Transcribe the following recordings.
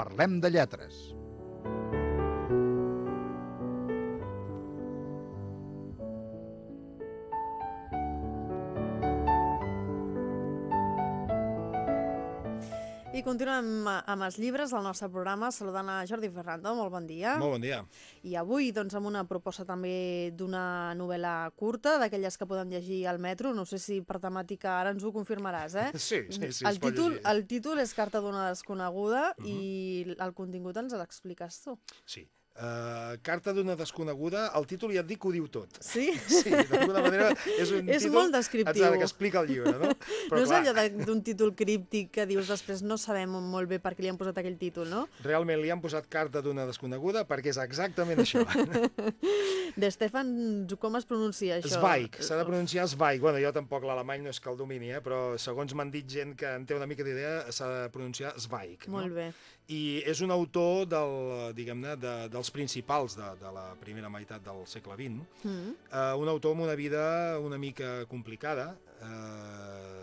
Parlem de lletres. Continuem amb els llibres del nostre programa, saludant a Jordi Ferrando, molt bon dia. Molt bon dia. I avui doncs, amb una proposta també d'una novel·la curta, d'aquelles que poden llegir al metro, no sé si per temàtica ara ens ho confirmaràs, eh? Sí, sí, sí, el títol, el títol és Carta d'una desconeguda uh -huh. i el contingut ens l'expliques tu. Sí. Uh, carta d'una desconeguda, el títol ja et dic que ho diu tot. Sí? Sí, d'alguna manera és un És títol molt descriptiu. Exacte, que explica el llibre, no? no és allò de- d'un títol críptic que dius després no sabem molt bé per què li han posat aquell títol, no? realment li han posat carta d'una desconeguda perquè és exactament això. De Stefan, com es pronuncia això? Zweig, s'ha de pronunciar Zweig. Bueno, jo tampoc l'alemany no és que el domini, eh? però segons m'han dit gent que en té una mica d'idea, s'ha de pronunciar Zweig. Molt no? bé. I és un autor del, diguem-ne, de, dels principals de, de la primera meitat del segle XX, Mm. Uh, un autor amb una vida una mica complicada, uh,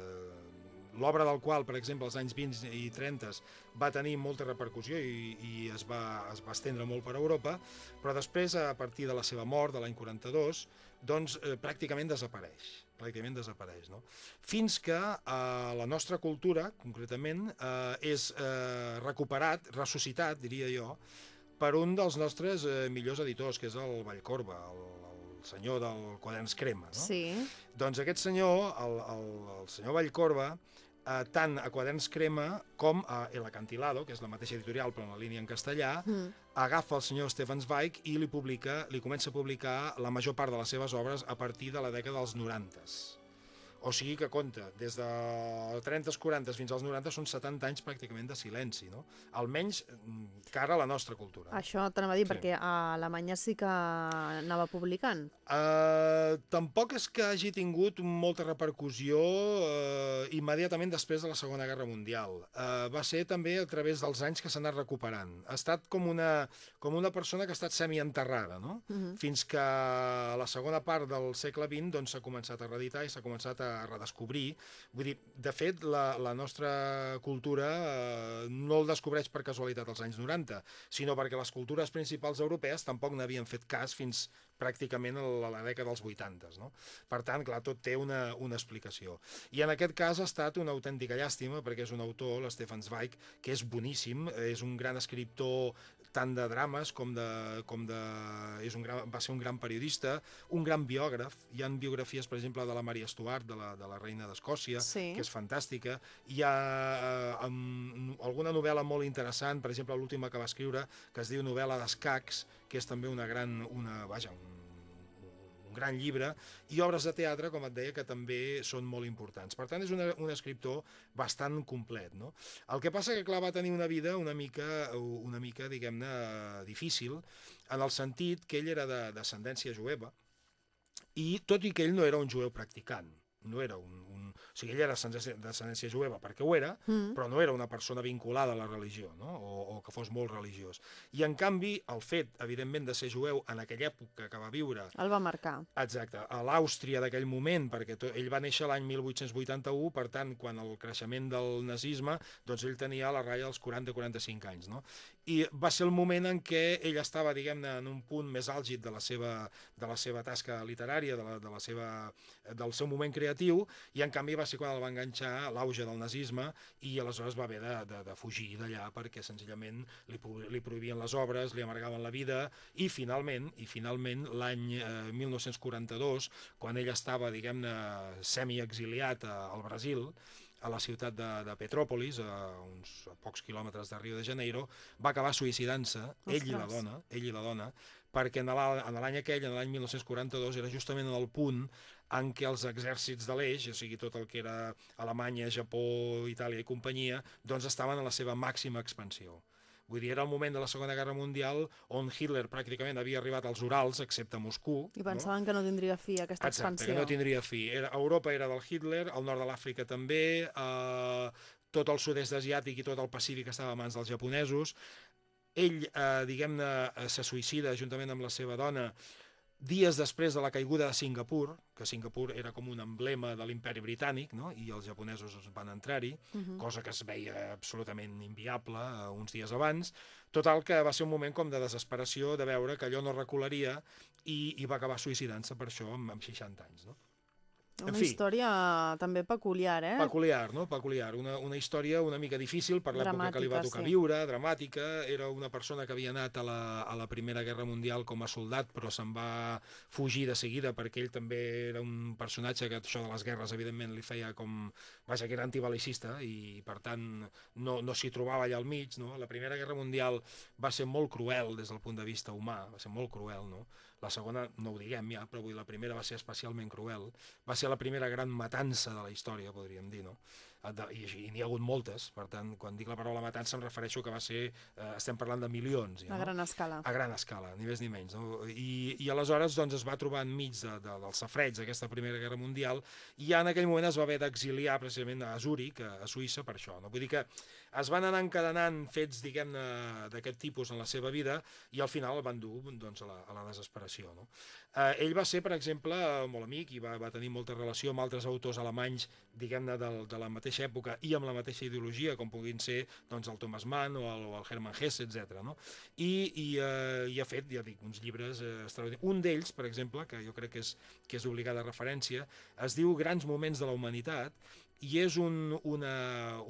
l'obra del qual, per exemple, als anys 20 i 30 va tenir molta repercussió i, i es, va, es va estendre molt per Europa, però després, a partir de la seva mort, de l'any 42, doncs eh, pràcticament desapareix pràcticament desapareix. No? Fins que eh, la nostra cultura, concretament, eh, és eh, recuperat, ressuscitat, diria jo, per un dels nostres eh, millors editors, que és el Vallcorba, el, el senyor del Quaderns Crema. No? Sí. Doncs aquest senyor, el, el, el senyor Vallcorba, eh, tant a Quaderns Crema com a El Acantilado, que és la mateixa editorial però en la línia en castellà, Mm. Agafa el senyor Stefan Zweig i li publica, li comença a publicar la major part de les seves obres a partir de la dècada dels 90. O sigui que compta, des de 30, 40 fins als 90 són 70 anys pràcticament de silenci, no? Almenys mm, cara a la nostra cultura. Això t'anava a dir, Sí. perquè a Alemanya sí que anava publicant. Uh, tampoc és que hagi tingut molta repercussió uh, immediatament després de la Segona Guerra Mundial. Uh, va ser també a través dels anys que s'ha anat recuperant. Ha estat com una, com una persona que ha estat semienterrada, no? Uh -huh. Fins que a la segona part del segle XX doncs, s'ha començat a reeditar i s'ha començat a redescobrir. Vull dir, de fet, la, la nostra cultura eh, no el descobreix per casualitat als anys 90, sinó perquè les cultures principals europees tampoc n'havien fet cas fins pràcticament a la, la dècada dels 80. No? Per tant, clar, tot té una, una explicació. I en aquest cas ha estat una autèntica llàstima, perquè és un autor, l'Stefan Zweig, que és boníssim, és un gran escriptor tant de drames com de... Com de és un gran, va ser un gran periodista, un gran biògraf. Hi han biografies, per exemple, de la Maria Stuart, de la, de la reina d'Escòcia, Sí. que és fantàstica. Hi ha eh, um, alguna novel·la molt interessant, per exemple, l'última que va escriure, que es diu Novel·la d'escacs, que és també una gran... Una, vaja, un gran llibre, i obres de teatre, com et deia, que també són molt importants. Per tant, és una, un escriptor bastant complet. No? El que passa que, clar, va tenir una vida una mica, una mica diguem-ne, difícil, en el sentit que ell era de descendència jueva, i tot i que ell no era un jueu practicant, no era un, un... O sigui, ell era de descendència jueva perquè ho era, Mm. però no era una persona vinculada a la religió, no? o, o que fos molt religiós. I, en canvi, el fet, evidentment, de ser jueu en aquella època que va viure El va marcar. Exacte, a l'Àustria d'aquell moment, perquè to, ell va néixer l'any 1881, per tant, quan el creixement del nazisme, doncs ell tenia la ratlla dels 40-45 anys, no? I va ser el moment en què ell estava, diguem-ne, en un punt més àlgid de la seva, de la seva tasca literària, de la, de la seva, del seu moment creatiu, i en canvi va ser quan el va enganxar l'auge del nazisme i aleshores va haver de, de, de fugir d'allà perquè senzillament li, li prohibien les obres, li amargaven la vida i finalment, i finalment l'any eh, 1942, quan ell estava, diguem-ne, semi-exiliat a- al Brasil, a la ciutat de, de Petròpolis, a uns pocs quilòmetres de Rio de Janeiro, va acabar suïcidant-se, ell i la dona, ell i la dona, perquè en l'any aquell, en l'any 1942, era justament en el punt en què els exèrcits de l'eix, o sigui, tot el que era Alemanya, Japó, Itàlia i companyia, doncs estaven a la seva màxima expansió. Vull dir, era el moment de la Segona Guerra Mundial on Hitler pràcticament havia arribat als Urals, excepte a Moscou. I pensaven que no tindria fi aquesta Exacte, expansió. que no tindria fi. Era, Europa era del Hitler, el nord de l'Àfrica també, eh, tot el sud-est asiàtic i tot el Pacífic estava a mans dels japonesos. Ell, eh, diguem-ne, eh, se suïcida juntament amb la seva dona dies després de la caiguda de Singapur, que Singapur era com un emblema de l'imperi britànic, no? i els japonesos es van entrar-hi, uh -huh. cosa que es veia absolutament inviable uh, uns dies abans. Total, que va ser un moment com de desesperació de veure que allò no recularia i, i va acabar suïcidant-se per això amb, amb 60 anys. No? Una fi, història també peculiar, eh? Peculiar, no? Peculiar. Una, una història una mica difícil per l'època que li va tocar sí. viure, dramàtica. Era una persona que havia anat a la, a la Primera Guerra Mundial com a soldat, però se'n va fugir de seguida perquè ell també era un personatge que això de les guerres, evidentment, li feia com... Vaja, que era antibalicista i, per tant, no, no s'hi trobava allà al mig, no? La Primera Guerra Mundial va ser molt cruel des del punt de vista humà, va ser molt cruel, no? La segona, no ho diguem ja, però vull la primera va ser especialment cruel. Va ser la primera gran matança de la història, podríem dir, no? I, i n'hi ha hagut moltes, per tant, quan dic la paraula matança em refereixo que va ser, eh, estem parlant de milions. Ja, no? A gran escala. A gran escala, ni més ni menys. No? I, I aleshores doncs, es va trobar enmig de, de, del safreig d'aquesta Primera Guerra Mundial i ja en aquell moment es va haver d'exiliar precisament a Zúrich, a, a Suïssa, per això. No? Vull dir que es van anar encadenant fets, diguem-ne, d'aquest tipus en la seva vida i al final el van dur doncs, a, la, a la desesperació. No? Eh, ell va ser, per exemple, molt amic i va, va tenir molta relació amb altres autors alemanys, diguem-ne, de, de la mateixa època i amb la mateixa ideologia, com puguin ser doncs, el Thomas Mann o el, o el Hermann Hesse, etc. No? I, i, eh, i ha fet, ja dic, uns llibres eh, extraordinaris. Un d'ells, per exemple, que jo crec que és, que és obligada referència, es diu Grans moments de la humanitat, i és un, una,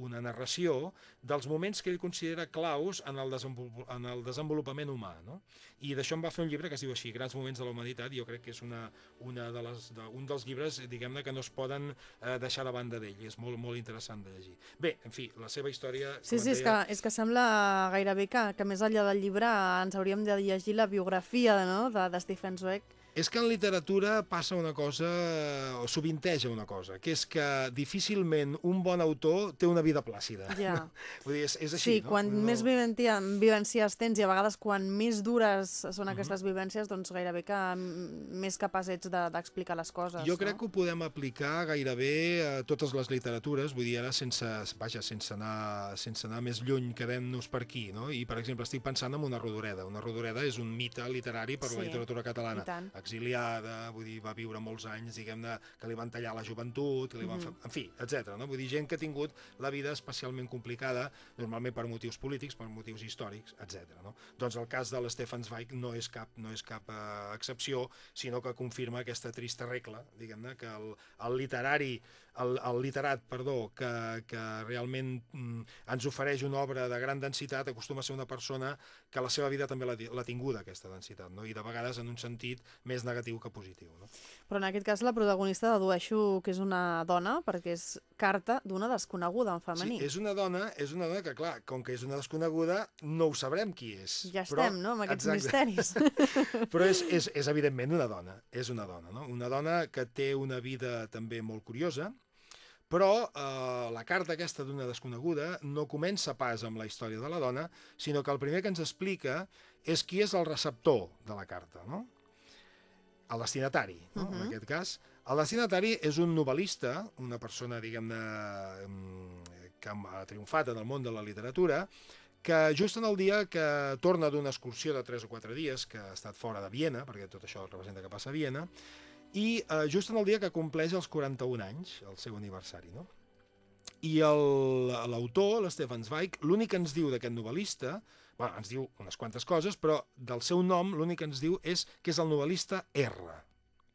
una narració dels moments que ell considera claus en el, en el desenvolupament humà. No? I d'això em va fer un llibre que es diu així, Grans moments de la humanitat, i jo crec que és una, una de les, de, un dels llibres diguem-ne que no es poden eh, deixar de banda d'ell, és molt, molt interessant de llegir. Bé, en fi, la seva història... Sí, sí, deia... és, que, és que sembla gairebé que, que més enllà del llibre ens hauríem de llegir la biografia no? de, de Stephen Zweig, és que en literatura passa una cosa, o sovinteja una cosa, que és que difícilment un bon autor té una vida plàcida. Ja. Vull dir, és, és així, sí, no? quan no... més viventia, vivències tens i a vegades quan més dures són aquestes uh -huh. vivències, doncs gairebé que més capaç ets d'explicar de, les coses. Jo no? crec que ho podem aplicar gairebé a totes les literatures, vull dir, ara sense, vaja, sense anar, sense anar més lluny, quedem-nos per aquí, no? I, per exemple, estic pensant en una rodoreda. Una rodoreda és un mite literari per sí, la literatura catalana exiliada, vull dir, va viure molts anys, diguem-ne, que li van tallar la joventut, que li van fer, en fi, etc. No? Vull dir, gent que ha tingut la vida especialment complicada, normalment per motius polítics, per motius històrics, etc. No? Doncs el cas de l'Stefan Zweig no és cap, no és cap uh, excepció, sinó que confirma aquesta trista regla, diguem-ne, que el, el literari el, el literat, perdó, que, que realment mm, ens ofereix una obra de gran densitat acostuma a ser una persona que la seva vida també l'ha tinguda, aquesta densitat, no? i de vegades en un sentit més negatiu que positiu. No? Però en aquest cas la protagonista dedueixo que és una dona, perquè és carta d'una desconeguda en femení. Sí, és una dona, és una dona que, clar, com que és una desconeguda, no ho sabrem qui és. Ja però, estem, no?, amb aquests exacte. misteris. però és, és, és evidentment una dona, és una dona, no? Una dona que té una vida també molt curiosa, però eh, la carta aquesta d'una desconeguda no comença pas amb la història de la dona, sinó que el primer que ens explica és qui és el receptor de la carta, no? El destinatari, no? Uh -huh. en aquest cas. El destinatari és un novel·lista, una persona, diguem-ne, mm, que ha triomfat en el món de la literatura, que just en el dia que torna d'una excursió de 3 o 4 dies, que ha estat fora de Viena, perquè tot això representa que passa a Viena, i eh, just en el dia que compleix els 41 anys, el seu aniversari, no? I l'autor, l'Stefan Zweig, l'únic que ens diu d'aquest novel·lista, bueno, ens diu unes quantes coses, però del seu nom l'únic que ens diu és que és el novel·lista R.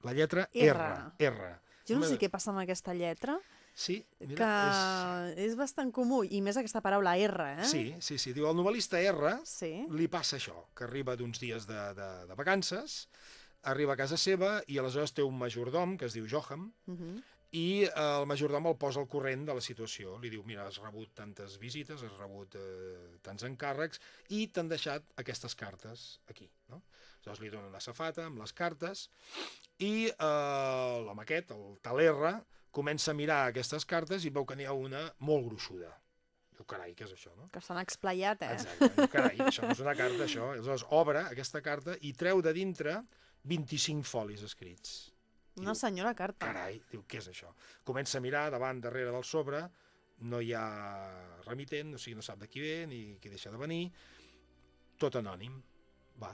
La lletra R. R. R. Jo no sé què passa amb aquesta lletra. Sí, mira, que és... és bastant comú, i més aquesta paraula R, eh? Sí, sí, sí. Diu, el novel·lista R sí. li passa això, que arriba d'uns dies de, de, de vacances, arriba a casa seva i aleshores té un majordom que es diu Johan uh -huh. i eh, el majordom el posa al corrent de la situació. Li diu, mira, has rebut tantes visites, has rebut eh, tants encàrrecs i t'han deixat aquestes cartes aquí. No? Aleshores li dona una safata amb les cartes i eh, l'home aquest, el talerra, comença a mirar aquestes cartes i veu que n'hi ha una molt gruixuda. Diu, carai, què és això, no? Que s'han explayat, eh? Exacte, diu, carai, això no és una carta, això. Aleshores obre aquesta carta i treu de dintre 25 folis escrits. Una diu, senyora carta. Carai, diu, què és això? Comença a mirar davant, darrere del sobre, no hi ha remitent, o sigui, no sap de qui ve ni qui deixa de venir, tot anònim. Va.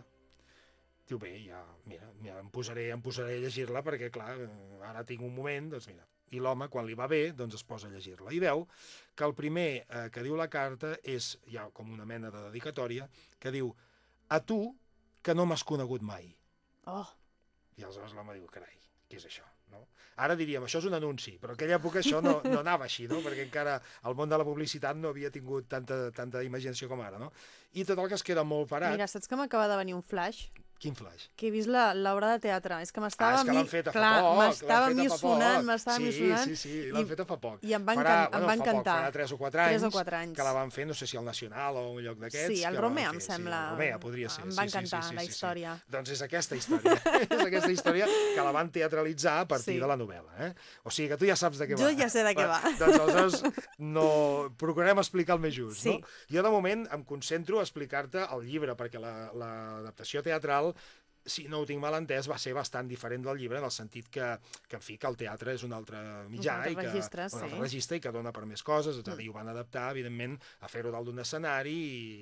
diu, bé, ja, mira, ja em posaré, em posaré a llegir-la perquè, clar, ara tinc un moment, doncs mira. I l'home, quan li va bé, doncs es posa a llegir-la. I veu que el primer eh, que diu la carta és, ja com una mena de dedicatòria, que diu, a tu, que no m'has conegut mai. Oh, I aleshores l'home diu, carai, què és això? No? Ara diríem, això és un anunci, però en aquella època això no, no anava així, no? perquè encara el món de la publicitat no havia tingut tanta, tanta imaginació com ara. No? I tot el que es queda molt parat... mira, saps que m'acaba de venir un flash? Quin flash? Que he vist la- l'obra de teatre. És que m'estava... ah, és que l'han fet a fa Clar, poc. m'estava l'han fet a mi fa sonant, poc. m'estava sí, sonant. Sí, sí, l'han fet a fa poc. i em va Farà, encan- em va fa poc, encantar. farà 3 o 4 anys, Tres o quatre anys. que la van fer, no sé si al Nacional o un lloc d'aquests. Sí, van Romea, em sembla. Sí, Romea, podria ser. Em sí, va sí, sí, sí, la sí, història. Sí. Doncs és aquesta història. és aquesta història que la van teatralitzar a partir Sí. de la novel·la. Eh? O sigui que tu ja saps de què Jo va. ja sé de què va. Doncs aleshores no... procurarem explicar el més just. Sí. No? Jo de moment em concentro a explicar-te el llibre, perquè l'adaptació la, teatral si no ho tinc mal entès, va ser bastant diferent del llibre en el sentit que, que en fi, que el teatre és un altre mitjà altre i que, registre, un altre sí. registre i que dona per més coses, a Mm. dir, ho van adaptar, evidentment, a fer-ho dalt d'un escenari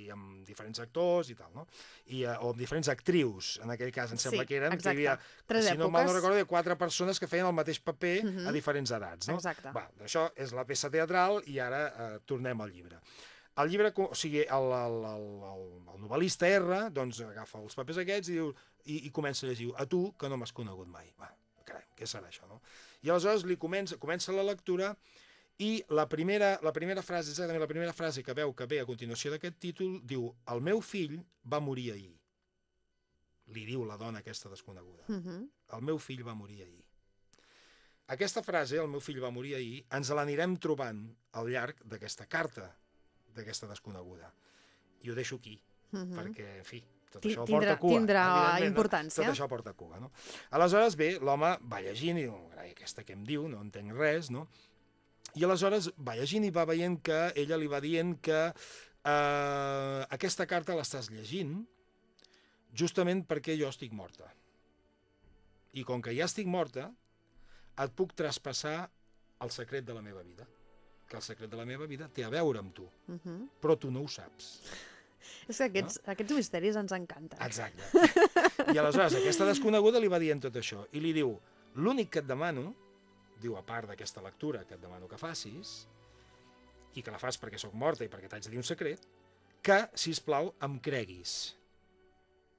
i amb diferents actors i tal, no? I, eh, o amb diferents actrius, en aquell cas em sembla Sí, que eren, exacte. que hi havia, Tres si no mal no èpoques. recordo, quatre persones que feien el mateix paper Mhm. a diferents edats, no? Exacte. Va, això és la peça teatral i ara eh, tornem al llibre. El llibre, o sigui, el, el, el, el, el novel·lista R, doncs agafa els papers aquests i, diu, i, i comença a llegir, a tu, que no m'has conegut mai. Va, carai, què serà això, no? I aleshores li comença, comença la lectura i la primera, la primera frase, exactament la primera frase que veu que ve a continuació d'aquest títol, diu, el meu fill va morir ahir. Li diu la dona aquesta desconeguda. Mhm. El meu fill va morir ahir. Aquesta frase, el meu fill va morir ahir, ens l'anirem trobant al llarg d'aquesta carta d'aquesta desconeguda. I ho deixo aquí, Mhm. perquè, en fi, tot això tindrà- porta cua. tindrà evidentment, no? importància. Tot això porta cua, no? Aleshores, bé, l'home va llegint i diu, aquesta què em diu, no entenc res, no? I aleshores va llegint i va veient que ella li va dient que eh, aquesta carta l'estàs llegint justament perquè jo estic morta. I com que ja estic morta, et puc traspassar el secret de la meva vida. Que el secret de la meva vida té a veure amb tu, Mhm. però tu no ho saps. És que aquests, aquests misteris ens encanten. Exacte. I aleshores aquesta desconeguda li va dient tot això i li diu, l'únic que et demano, diu, a part d'aquesta lectura que et demano que facis, i que la fas perquè sóc morta i perquè t'haig de dir un secret, que, si us plau, em creguis.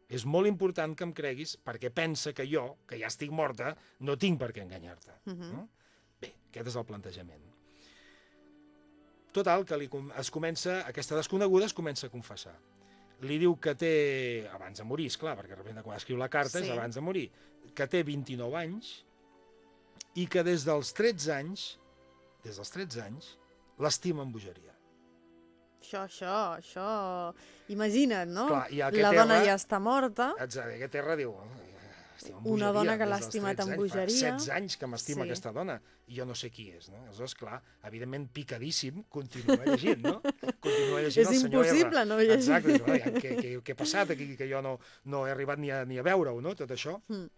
És molt important que em creguis perquè pensa que jo, que ja estic morta, no tinc per què enganyar-te. Mhm. no? Bé, aquest és el plantejament. Total, que li, es comença, aquesta desconeguda es comença a confessar. Li diu que té, abans de morir, és clar, perquè de repente quan escriu la carta Sí. és abans de morir, que té 29 anys i que des dels 13 anys, des dels 13 anys, l'estima amb bogeria. Això, això, això... Imagina't, no? Clar, i la dona R- ja està morta. Exacte, aquest R diu... "Estima amb Una bogeria dona que l'ha estimat 13 amb anys, fa bogeria. 16 anys que m'estima Sí. aquesta dona i jo no sé qui és, no? Aleshores, clar, evidentment picadíssim, continua llegint, no? Continua llegint És el senyor R. impossible no llegir. Exacte, diu, "Ai, què, què, què ha passat aquí, que jo no, no he arribat ni a, ni a veure-ho, no?, tot això. Mm.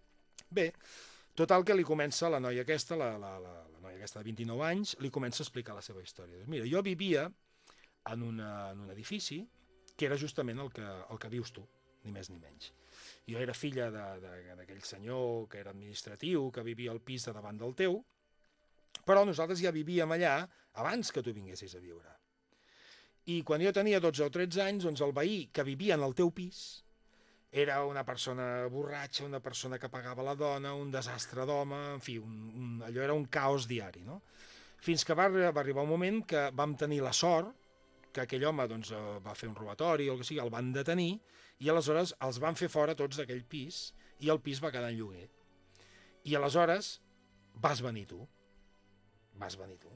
Bé, total que li comença la noia aquesta, la, la, la, la noia aquesta de 29 anys, li comença a explicar la seva història. Diu, mira, jo vivia en, una, en un edifici que era justament el que, el que vius tu, ni més ni menys. Jo era filla d'aquell senyor que era administratiu, que vivia al pis de davant del teu, però nosaltres ja vivíem allà abans que tu vinguessis a viure. I quan jo tenia 12 o 13 anys, doncs el veí que vivia en el teu pis era una persona borratxa, una persona que pagava la dona, un desastre d'home, en fi, un, un, allò era un caos diari, no? Fins que va, va arribar un moment que vam tenir la sort que aquell home doncs, eh, va fer un robatori o el que sigui, el van detenir i aleshores els van fer fora tots d'aquell pis i el pis va quedar en lloguer. I aleshores vas venir tu. Vas venir tu.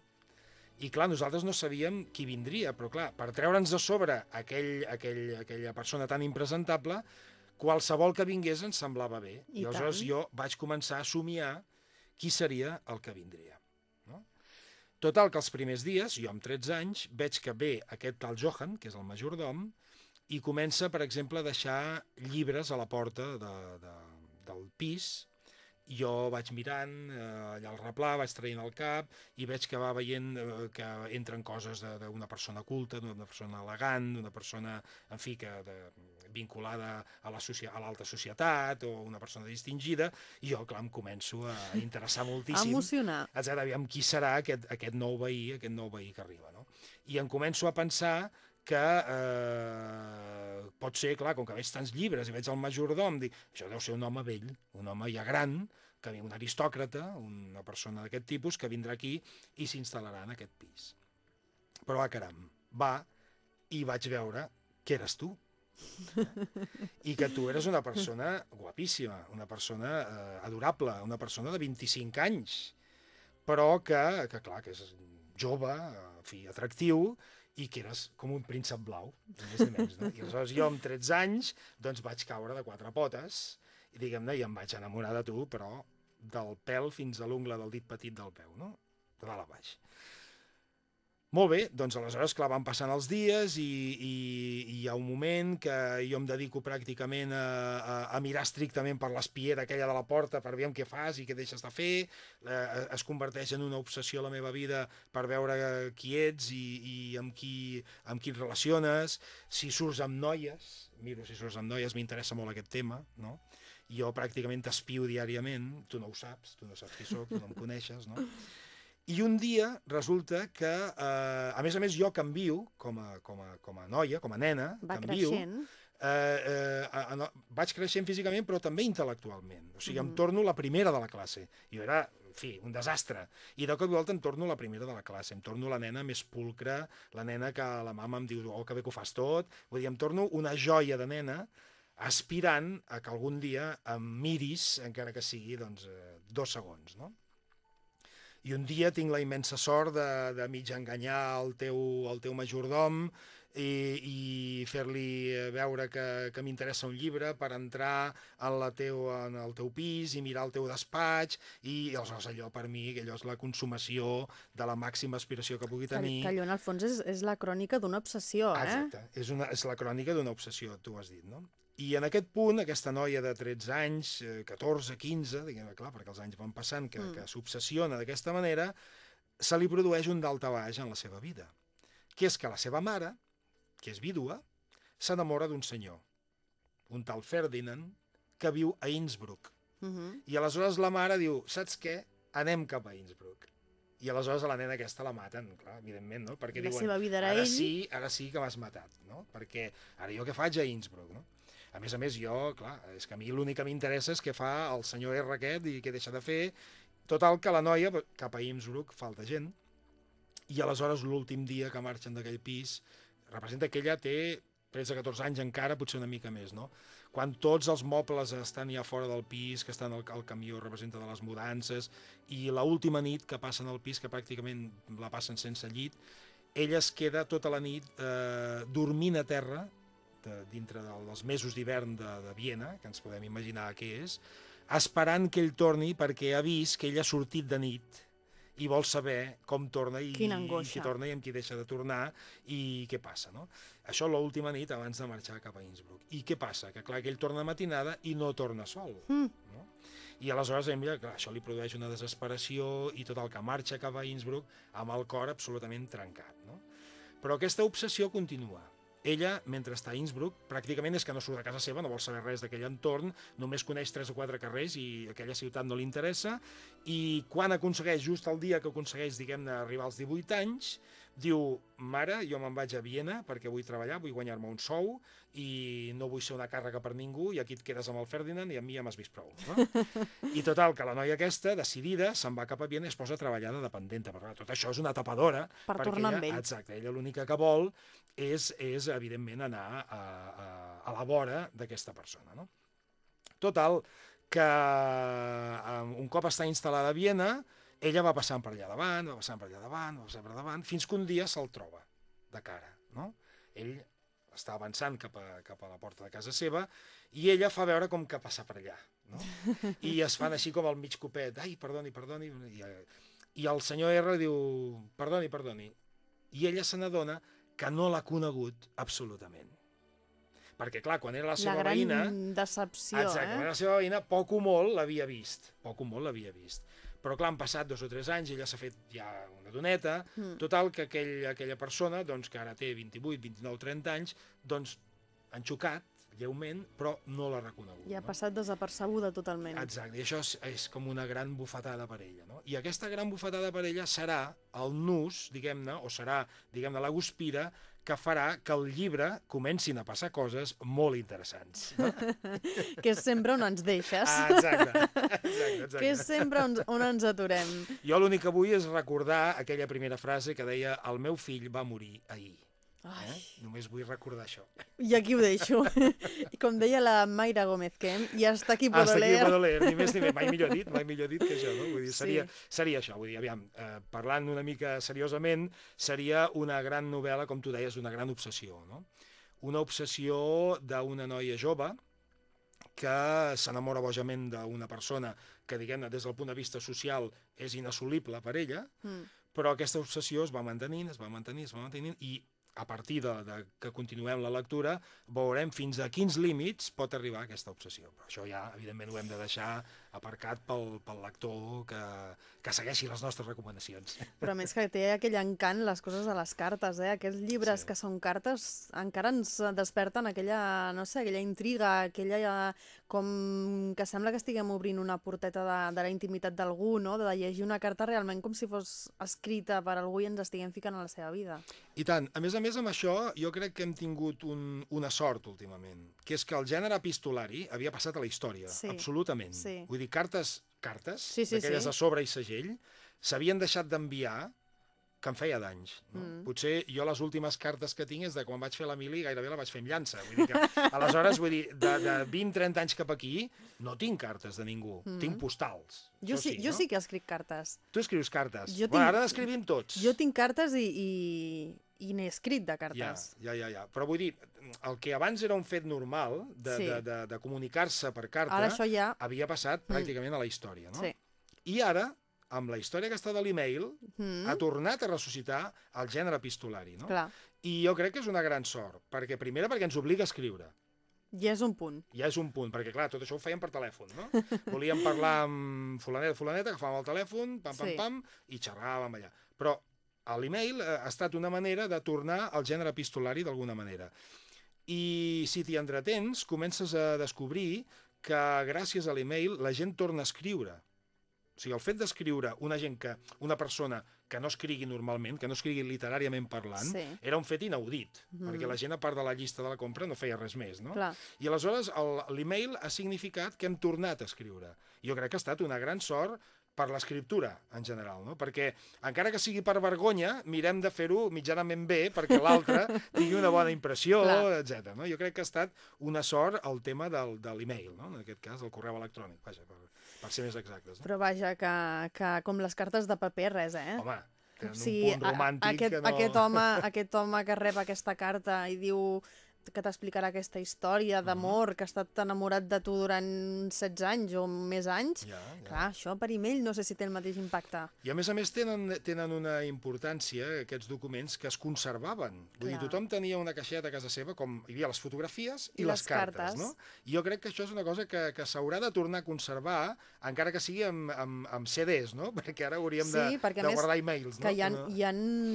I clar, nosaltres no sabíem qui vindria, però clar, per treure'ns de sobre aquell, aquell, aquella persona tan impresentable, qualsevol que vingués ens semblava bé. I, I aleshores tant. jo vaig començar a somiar qui seria el que vindria. No? Total, que els primers dies, jo amb 13 anys, veig que ve aquest tal Johan, que és el majordom, i comença, per exemple, a deixar llibres a la porta de, de, del pis jo vaig mirant eh, allà al replà, vaig traient el cap i veig que va veient eh, que entren coses d'una persona culta, d'una persona elegant, d'una persona, en fi, que de, vinculada a la socia a l'alta societat o una persona distingida, i jo, clar, em començo a interessar moltíssim. Emocionar. Etcètera, aviam qui serà aquest, aquest nou veí, aquest nou veí que arriba, no? I em començo a pensar que eh, pot ser, clar, com que veig tants llibres i veig el majordom, dic, això deu ser un home vell, un home ja gran, que un aristòcrata, una persona d'aquest tipus, que vindrà aquí i s'instal·larà en aquest pis. Però, ah, caram, va, i vaig veure que eres tu. I que tu eres una persona guapíssima, una persona eh, adorable, una persona de 25 anys, però que, que clar, que és jove, en fi, atractiu, i que eres com un príncep blau, més ni menys, no? I aleshores jo amb 13 anys doncs vaig caure de quatre potes i diguem-ne, i em vaig enamorar de tu, però del pèl fins a l'ungla del dit petit del peu, no? De dalt a baix. Molt bé, doncs aleshores, clar, van passant els dies i, i, i hi ha un moment que jo em dedico pràcticament a, a, a mirar estrictament per l'espiera aquella de la porta per veure què fas i què deixes de fer. Eh, es converteix en una obsessió la meva vida per veure qui ets i, i amb, qui, amb qui et relaciones. Si surts amb noies, miro si surts amb noies, m'interessa molt aquest tema, no? Jo pràcticament t'espio diàriament, tu no ho saps, tu no saps qui sóc, tu no em coneixes, no? I un dia resulta que, eh, a més a més, jo canvio com a, com a, com a noia, com a nena, Va canvio, creixent. eh, eh, a, a, vaig creixent físicament però també intel·lectualment. O sigui, mm. em torno la primera de la classe. Jo era, en fi, un desastre. I de cop i volta em torno la primera de la classe. Em torno la nena més pulcra, la nena que la mama em diu, oh, que bé que ho fas tot. Vull dir, em torno una joia de nena aspirant a que algun dia em miris, encara que sigui doncs, eh, dos segons, no? I un dia tinc la immensa sort de, de mig enganyar el teu, el teu majordom i, i fer-li veure que, que m'interessa un llibre per entrar en, la teu, en el teu pis i mirar el teu despatx i aleshores allò per mi, que allò és la consumació de la màxima aspiració que pugui tenir. que allò, en el fons, és, és la crònica d'una obsessió, eh? Exacte, és, una, és la crònica d'una obsessió, tu ho has dit, no? I en aquest punt, aquesta noia de 13 anys, eh, 14, 15, diguem clar, perquè els anys van passant, que, Mm. que s'obsessiona d'aquesta manera, se li produeix un daltabaix en la seva vida, que és que la seva mare, que és vídua, s'enamora d'un senyor, un tal Ferdinand, que viu a Innsbruck. Uh -huh. I aleshores la mare diu, saps què? Anem cap a Innsbruck. I aleshores a la nena aquesta la maten, clar, evidentment, no? Perquè La diuen, seva vida era ara ell. sí, ara sí que m'has matat, no? Perquè ara jo què faig a Innsbruck, no? A més a més, jo, clar, és que a mi l'únic que m'interessa és què fa el senyor R aquest i què deixa de fer. Total, que la noia, cap a Innsbruck, falta gent, i aleshores l'últim dia que marxen d'aquell pis representa que ella té 13-14 anys encara, potser una mica més, no? Quan tots els mobles estan ja fora del pis, que estan al, al camió representa de les mudances, i l última nit que passen al pis, que pràcticament la passen sense llit, ella es queda tota la nit eh, dormint a terra, de, dintre dels mesos d'hivern de, de Viena, que ens podem imaginar què és, esperant que ell torni perquè ha vist que ell ha sortit de nit i vol saber com torna i, i qui torna i amb qui deixa de tornar i què passa, no? Això l'última nit abans de marxar cap a Innsbruck. I què passa? Que clar, que ell torna matinada i no torna sol. Mm. No? I aleshores ella, clar, això li produeix una desesperació i tot el que marxa cap a Innsbruck amb el cor absolutament trencat. No? Però aquesta obsessió continua. Ella, mentre està a Innsbruck, pràcticament és que no surt de casa seva, no vol saber res d'aquell entorn, només coneix tres o quatre carrers i aquella ciutat no li interessa, i quan aconsegueix, just el dia que aconsegueix, diguem-ne, arribar als 18 anys, diu, mare, jo me'n vaig a Viena perquè vull treballar, vull guanyar-me un sou i no vull ser una càrrega per ningú i aquí et quedes amb el Ferdinand i amb mi ja m'has vist prou. No? I total, que la noia aquesta, decidida, se'n va cap a Viena i es posa a treballar de dependenta. Però tot això és una tapadora. Per perquè tornar ella, amb ell. Exacte, ella l'única que vol és, és evidentment, anar a, a, a la vora d'aquesta persona. No? Total, que eh, un cop està instal·lada a Viena, ella va passant per allà davant, va passant per allà davant, va passant per davant, fins que un dia se'l troba de cara. No? Ell està avançant cap a, cap a la porta de casa seva i ella fa veure com que passa per allà. No? I es fan així com al mig copet, ai, perdoni, perdoni, i, i el senyor R diu, perdoni, perdoni. I ella se n'adona que no l'ha conegut absolutament. perquè clar, quan era la La seva gran veïna... decepció, Exacte, quan eh? era la seva veïna, poc o molt l'havia vist, poc o molt l'havia vist. Però clar, han passat dos o tres anys, ella s'ha fet ja una doneta, Mm. total que aquell, aquella persona, doncs, que ara té 28, 29, 30 anys, doncs han xocat lleument, però no l'ha reconegut. I ha no? passat desapercebuda totalment. Exacte, i això és, és com una gran bufetada per ella. No? I aquesta gran bufetada per ella serà el nus, diguem-ne, o serà, diguem-ne, la guspira que farà que el llibre comencin a passar coses molt interessants. No? Que és sempre on ens deixes. Ah, exacte, exacte, exacte. Que és sempre on, on ens aturem. Jo l'únic que vull és recordar aquella primera frase que deia el meu fill va morir ahir. Ai, Eh? Només vull recordar això. I aquí ho deixo. I com deia la Mayra Gómez Kem, i hasta aquí puedo Hasta aquí leer. puedo leer, ni més ni menys. Mai millor dit, mai millor dit que això, no? Vull dir, Sí. seria, seria això, vull dir, aviam, eh, parlant una mica seriosament, seria una gran novel·la, com tu deies, una gran obsessió, no? Una obsessió d'una noia jove que s'enamora bojament d'una persona que, diguem-ne, des del punt de vista social és inassolible per ella, Mm. però aquesta obsessió es va mantenint, es va mantenint, es va mantenint, i a partir de, de que continuem la lectura veurem fins a quins límits pot arribar aquesta obsessió. Però això ja, evidentment, ho hem de deixar aparcat pel, pel lector que, que segueixi les nostres recomanacions. Però més que té aquell encant les coses de les cartes, eh? Aquests llibres Sí. que són cartes encara ens desperten aquella, no sé, aquella intriga, aquella com que sembla que estiguem obrint una porteta de, de la intimitat d'algú, no? De llegir una carta realment com si fos escrita per algú i ens estiguem ficant a la seva vida. I tant, a més a més amb això jo crec que hem tingut un, una sort últimament, que és que el gènere epistolari havia passat a la història, Sí, absolutament. sí. Vull dir, cartes, cartes, Sí, sí, d'aquelles sí. de sobre i segell, s'havien deixat d'enviar que em feia danys. No? Mm. Potser jo les últimes cartes que tinc és de quan vaig fer la mili gairebé la vaig fer amb llança. Vull dir que, aleshores, vull dir, de, de 20-30 anys cap aquí, no tinc cartes de ningú, Mm. tinc postals. Jo, sí, jo no? sí que escric cartes. Tu escrius cartes. Jo bueno, tinc- ara n'escrivim tots. Jo tinc cartes i, i, i n'he escrit de Ja, cartes. ja, ja, ja. Però vull dir, el que abans era un fet normal de, Sí. de, de, de comunicar-se per carta, Ara això ja... havia passat pràcticament a la història, no? Sí. I ara, amb la història aquesta de l'email, Mm, ha tornat a ressuscitar el gènere epistolari, no? clar, I jo crec que és una gran sort, perquè primera perquè ens obliga a escriure, ja és un punt. ja és un punt, perquè clar, tot això ho fèiem per telèfon, no? Volíem parlar amb fulanet, fulaneta, agafàvem el telèfon, pam, pam, Sí. pam, i xerràvem allà. Però l'email eh, ha estat una manera de tornar al gènere epistolari d'alguna manera. I si t'hi entretens, comences a descobrir que gràcies a l'email la gent torna a escriure. O sigui, el fet d'escriure una gent que, una persona que no escrigui normalment, que no escrigui literàriament parlant, Sí. era un fet inaudit, Mhm. perquè la gent, a part de la llista de la compra, no feia res més, no? Clar. I aleshores l'email ha significat que hem tornat a escriure. Jo crec que ha estat una gran sort per l'escriptura, en general, no? Perquè, encara que sigui per vergonya, mirem de fer-ho mitjanament bé perquè l'altre tingui una bona impressió, etc. No? Jo crec que ha estat una sort el tema del, de l'email, no? en aquest cas, el correu electrònic, vaja, per, per ser més exactes. No? Però vaja, que, que com les cartes de paper, res, eh? Home, tenen sigui, un punt a- romàntic aquest, que no... aquest, home, aquest home que rep aquesta carta i diu que t'explicarà aquesta història d'amor, que ha estat enamorat de tu durant 16 anys o més anys, Ja, ja. clar, això per email no sé si té el mateix impacte. I a més a més tenen, tenen una importància aquests documents que es conservaven. Vull dir, tothom tenia una caixeta a casa seva, com hi havia les fotografies i, I les, les cartes, cartes. no? I jo crec que això és una cosa que, que s'haurà de tornar a conservar, encara que sigui amb, amb, amb CDs, no? Perquè ara hauríem de, Sí, perquè a de més guardar e-mails, Que no? hi ha, hi ha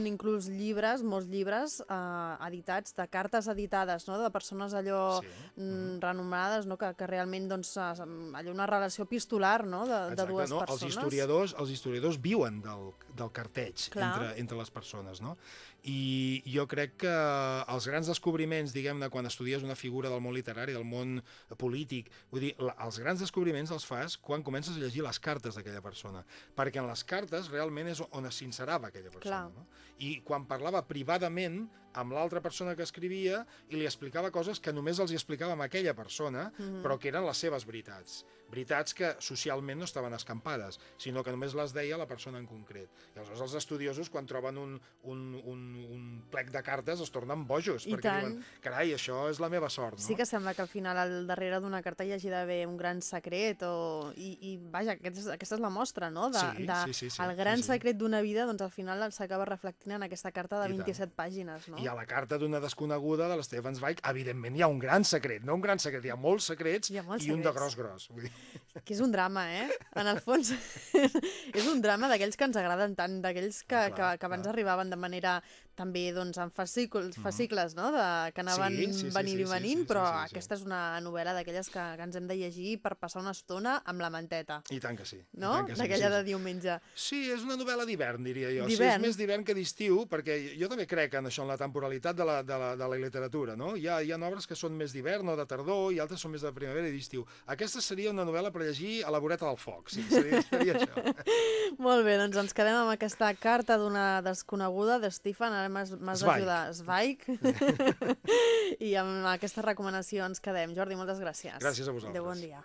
inclús llibres, molts llibres eh, editats, de cartes editades, no? de persones allò Sí. mm, renombrades, no? que, que realment doncs, allò una relació epistolar no? de, de Exacte, dues no? Els persones. historiadors, els historiadors viuen del, del carteig Clar. entre, entre les persones, no? I jo crec que els grans descobriments, diguem-ne, quan estudies una figura del món literari, del món polític, vull dir, els grans descobriments els fas quan comences a llegir les cartes d'aquella persona, perquè en les cartes realment és on es sincerava aquella persona, Clar. no? I quan parlava privadament amb l'altra persona que escrivia i li explicava coses que només els hi explicava a aquella persona, Mhm. però que eren les seves veritats. Veritats que socialment no estaven escampades, sinó que només les deia la persona en concret. I aleshores els estudiosos, quan troben un, un, un, un plec de cartes, es tornen bojos, I perquè tant. diuen, carai, això és la meva sort, no? Sí que sembla que al final al darrere d'una carta hi hagi d'haver un gran secret o... I, i vaja, aquest és, aquesta és la mostra, no? De, Sí, de, sí, sí, sí, el gran sí, sí. secret d'una vida, doncs al final s'acaba reflectint en aquesta carta de I tant. 27 pàgines, no? I a la carta d'una desconeguda de l'Stefan Zweig, evidentment hi ha un gran secret, no un gran secret, hi ha molts secrets Hi ha molts i un de secrets. gros gros. Vull dir, Que és un drama, eh? En el fons, és un drama d'aquells que ens agraden tant, d'aquells que, Clar, que, que abans clar. arribaven de manera també doncs, en fascicles, fascicles no? de, que anaven Sí, sí, sí, venint sí, i sí, venint, sí, sí, però sí, sí. aquesta és una novel·la d'aquelles que, que ens hem de llegir per passar una estona amb la manteta, I tant que sí. i no? que sí, D'aquella sí, de sí. diumenge. Sí, és una novel·la d'hivern, diria jo. Sí, és més d'hivern que d'estiu, perquè jo també crec en això, en la temporalitat de la, de la, de la literatura, no? Hi ha, hi ha obres que són més d'hivern o de tardor i altres són més de primavera i d'estiu. Aquesta seria una novel·la per llegir a la voreta del foc, sí, seria, seria això. Molt bé, doncs ens quedem amb aquesta carta d'una desconeguda de Stefan, ara m'has d'ajudar, Zweig, i amb aquesta recomanació ens quedem. Jordi, moltes gràcies. Gràcies a vosaltres. Adéu, bon dia.